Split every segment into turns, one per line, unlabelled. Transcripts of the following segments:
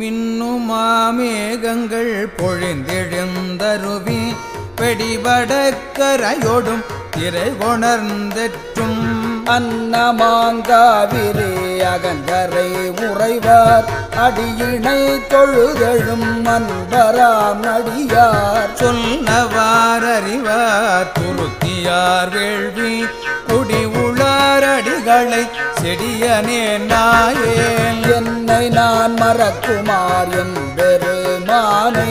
மின்னுமாமேகங்கள் பொழிந்தெழுந்தருவி வெடிபடக்கரையோடும் திரை கொணர்ந்தெற்றும்
அன்னமாங்காவிரே அகங்கரை உறைவார். அடியினை தொழுதழும் அன்பராம் நடியார்.
சொன்னவாரறிவார் துருத்தியார் வேள்வி உளாரடிகளை செடியனே நாயேன்
என்னை நான் மறக்குமார் என்பெருமானே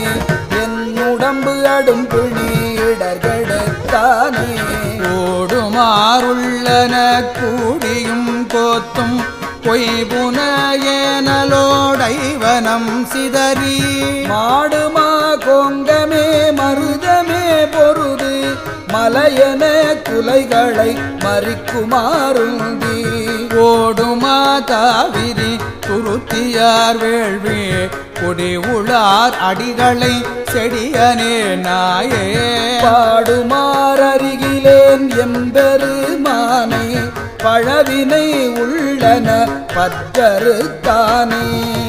என் உடம்பு அடும் பிணி இடர்கெடுத்தானே.
ஓடுமாறுள்ளன கூடியும் கோத்தும் பொய்புனையேனலோடைவனம் சிதறி.
மாடுமா மலையன குலைகளை மறிக்குமாருந்தி
ஓடுமா தாவிரி துருத்தியார் வேள்வி கொடி உளார் அடிகளை செடியனே நாயே.
பாடுமாறருகிலேன் எம்பெருமானே பழவினை உள்ளன பற்றறுத்தானே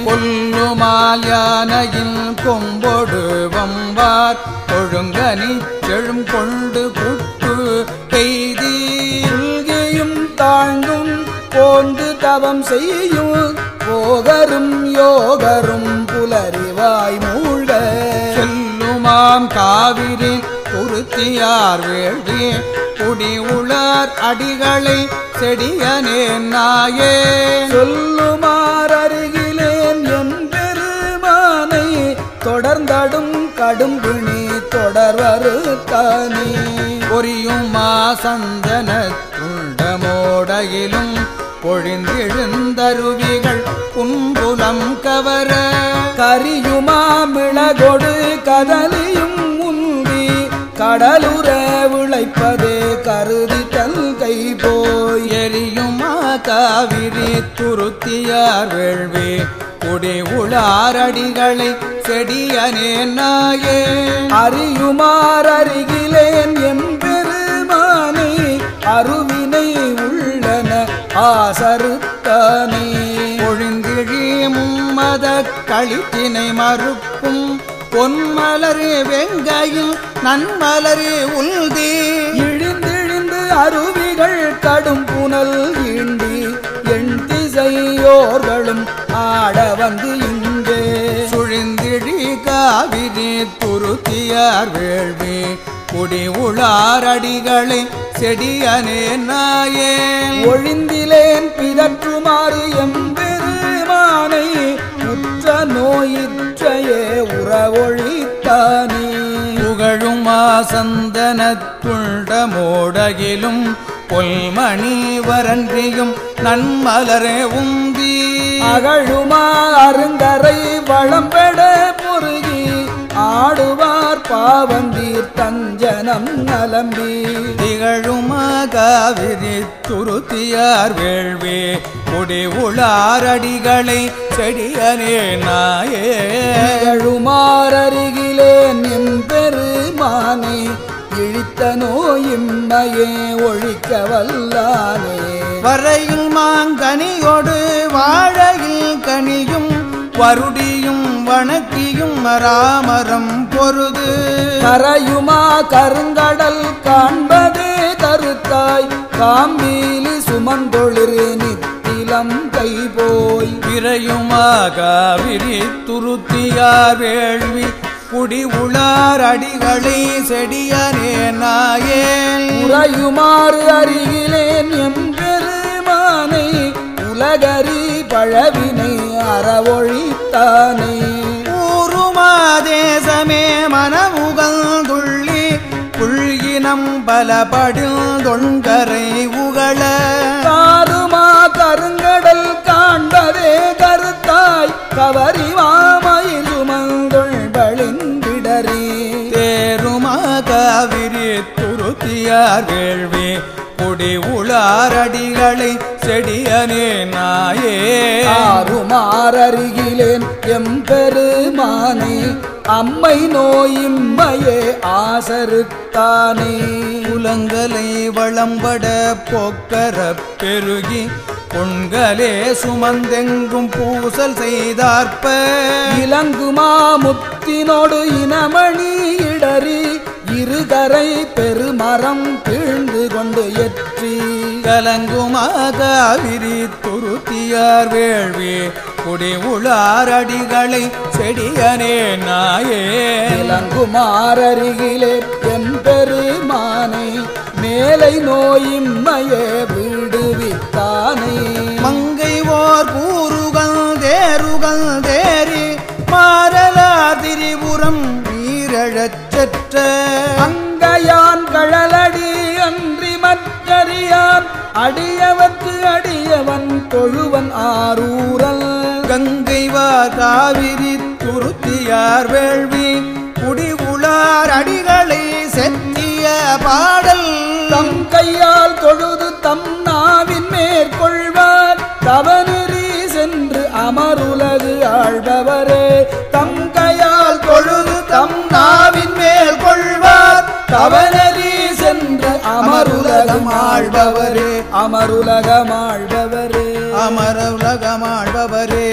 கொல்லுமால் யானையில் கொம்பொடு வம்பார் ஒழுங்கனி செழும் கொண்டு புட்டு பெய்தி
உள்கியும் தாழ்ந்தும் போந்து தவம் செய்யும் போகரும் யோகரும் புலறிவாய் மூழ்க
செல்லுமாம் காவிரி குருத்தியார் வேள்வி குடி உளார் அடிகளை செடியனே நாயே.
சொல்லுமாறருகிலேன் என் பெருமானை தொடர்ந்தடும் கடும்பிணி தொடர்வருத்தானே
பொரியும் மாசந்தன துண்டமோடையிலும் பொழிந்தெழுந்தருவிகள் குன்புலம் கவர.
கரியுமா மிளகொடு கதலியும்
காவிரி துருத்தியார் வேள்வி குடி உளாரடிகளை செடியனே நாயே.
அறியுமாறருகிலேன் எம்பெருமானை அருவினை உள்ளன ஆசருத்தானே.
பொழிந்திழி கழித்தினை களித்தினை மறுப்பும் பொன்மலரே வெங்கையில் நன்மலரே உல்தி
இழிந்திழிந்து அருவிகள் கடும் புனல் ஈண்டி எண் திசையோர்களும் ஆட வந்து இங்கே
சுழிந்திழி காவிரி துருத்தியார் வேள்வி குடி உளாரடிகளை செடியனே நாயே.
ஒழிந்திலேன் பிதற்றுமாறு எம்பெருமானை உற்ற நோயிற்றையே உறவொழித்தானே.
புகழும் ஆசந்தன மோடகிலும் பொல்மணி வரன்றியும் நன்மலரே உந்தி.
அகழுமா அருங்கரை வளம்பெட பொருகி ஆடுவார் பாவந்தீர் தஞ்சனம் நலம்பி.
திகழுமா காவிரி துருத்தியார் வேள்வி குடி உளாரடிகளை செடியனே நாயே.
அழுமாறருகிலேன் என் பெருமானே இழித்த நோயிம்மையே ஒழிக்க வல்லானே
வரையில் மாங்கனியோடு வாழையில் கனியும் வருடியும் வணக்கியும் ராமரம் பொருது.
கரையுமா கருங்கடல் காண்பதே கருத்தாய் காம்பீலி சுமந்தொழிர் நித்திலம் கை போய்
விரையுமா காவிரி துருத்தியார் வேள்வி குடி உளார் அடிகளை செடியனே நாயேல்
உறையுமாறு அருகிலேன் எம் பெருமானை உலகரி பழவினை அறவொழித்தானே.
ஊருமா தேசமே மனமுகந்துள்ளி புள்கினம் பலபடில் தொண்கரை உகள.
காருமா கருங்கடல் காண்பதே கருத்தாய் கவரி
காவிரி துருத்தியார் வேள்வி குடி உளாரடிகளை செடியனே நாயே.
ஆறுமாறருகிலேன் எம்பெருமானே அம்மை நோயிம்மையே ஆசருத்தானே.
குலங்கலை வளம்பட போக்கர பெருகி பொங்கலே சுமந்தெங்கும் பூசல் செய்தார்ப்ப.
இலங்குமா முத்தினோடு இனமணி இருகரை பெருமரம் கீழ்ந்து கொண்டு எற்றி
கலங்குமா காவிரி துருத்தியார் வேள்வி குடி உளாரடிகளை செடியனே நாயே.
இளங்குமாரருகிலே என் பெருமானை மேலை நோயின்மையே
பெற்ற
அங்கையான் கழலடி அன்றி மற்றறியான் அடியவற்கு அடியவன் தொழுவன் ஆரூரல்.
கங்கைவார் காவிரி துருத்தியார் வேள்வி குடி அடிகளை செத்திய பாடல்.
தம் கையால் தொழுது தம் நாவின் மேற்கொள்வார். தவநெறி சென்று அமருலகு ஆழ்பவரே தவநெறி சென்று அமருலகம் ஆழ்பவரே. அமருலகம் ஆழ்பவரே.
அமர உலகமாழ்பவரே